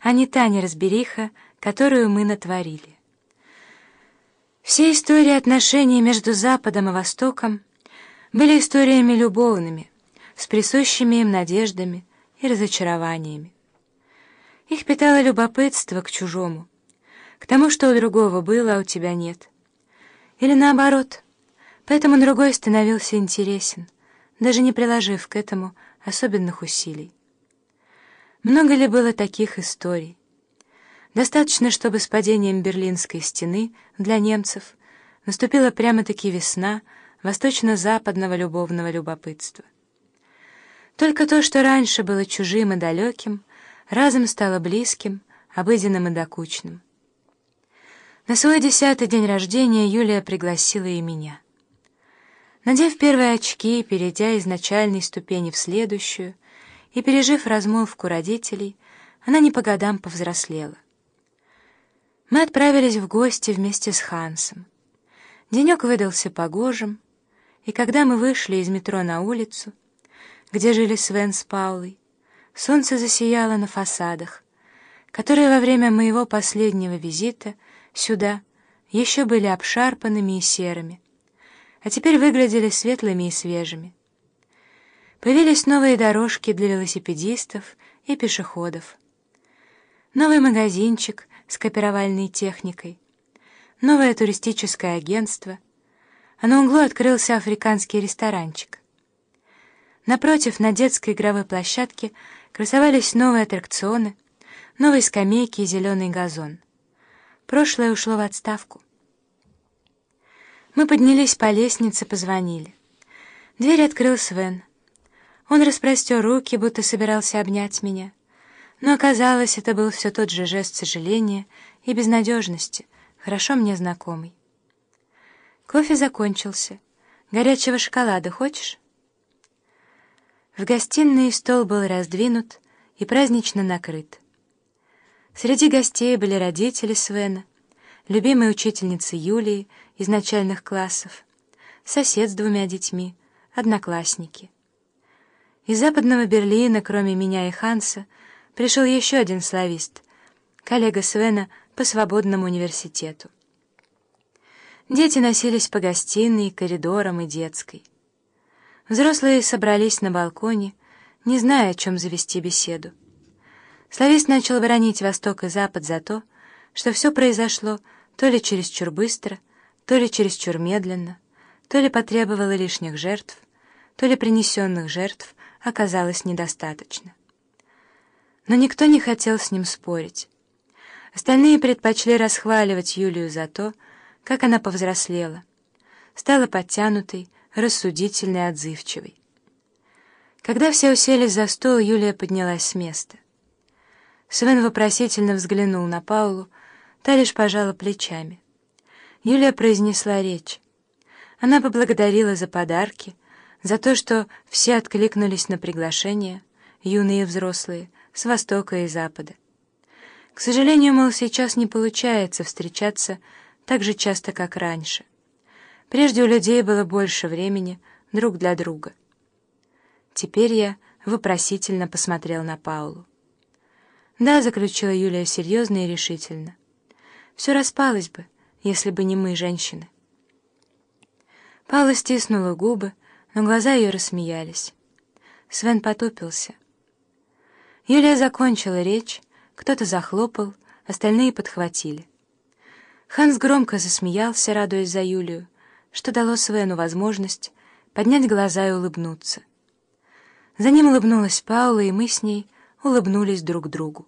а не та неразбериха, которую мы натворили. Все истории отношений между Западом и Востоком были историями любовными, с присущими им надеждами и разочарованиями. Их питало любопытство к чужому, к тому, что у другого было, а у тебя нет. Или наоборот, поэтому другой становился интересен, даже не приложив к этому особенных усилий. Много ли было таких историй? Достаточно, чтобы с падением Берлинской стены для немцев наступила прямо-таки весна восточно-западного любовного любопытства. Только то, что раньше было чужим и далеким, разом стало близким, обыденным и докучным. На свой десятый день рождения Юлия пригласила и меня. Надев первые очки, перейдя из начальной ступени в следующую, и, пережив размолвку родителей, она не по годам повзрослела. Мы отправились в гости вместе с Хансом. Денек выдался погожим, и когда мы вышли из метро на улицу, где жили Свен с Паулой, солнце засияло на фасадах, которые во время моего последнего визита сюда еще были обшарпанными и серыми, а теперь выглядели светлыми и свежими. Появились новые дорожки для велосипедистов и пешеходов. Новый магазинчик с копировальной техникой. Новое туристическое агентство. А на углу открылся африканский ресторанчик. Напротив, на детской игровой площадке красовались новые аттракционы, новые скамейки и зеленый газон. Прошлое ушло в отставку. Мы поднялись по лестнице, позвонили. Дверь открыл Свен. Он распростер руки, будто собирался обнять меня. Но оказалось, это был все тот же жест сожаления и безнадежности, хорошо мне знакомый. Кофе закончился. Горячего шоколада хочешь? В гостиной стол был раздвинут и празднично накрыт. Среди гостей были родители Свена, любимая учительница Юлии из начальных классов, сосед с двумя детьми, одноклассники — из западного Берлина, кроме меня и Ханса, пришел еще один славист, коллега Свена по свободному университету. Дети носились по гостиной, коридорам и детской. Взрослые собрались на балконе, не зная, о чем завести беседу. Славист начал бронить Восток и Запад за то, что все произошло то ли чересчур быстро, то ли чересчур медленно, то ли потребовало лишних жертв, то ли принесенных жертв оказалось недостаточно. Но никто не хотел с ним спорить. Остальные предпочли расхваливать Юлию за то, как она повзрослела, стала подтянутой, рассудительной, отзывчивой. Когда все уселись за стол, Юлия поднялась с места. Свен вопросительно взглянул на Паулу, та лишь пожала плечами. Юлия произнесла речь. Она поблагодарила за подарки, за то, что все откликнулись на приглашение, юные и взрослые, с востока и запада. К сожалению, мол, сейчас не получается встречаться так же часто, как раньше. Прежде у людей было больше времени друг для друга. Теперь я вопросительно посмотрел на Паулу. «Да», — заключила Юлия серьезно и решительно. «Все распалось бы, если бы не мы, женщины». Паула стиснула губы, но глаза ее рассмеялись. Свен потупился. Юлия закончила речь, кто-то захлопал, остальные подхватили. Ханс громко засмеялся, радуясь за Юлию, что дало Свену возможность поднять глаза и улыбнуться. За ним улыбнулась Паула, и мы с ней улыбнулись друг другу.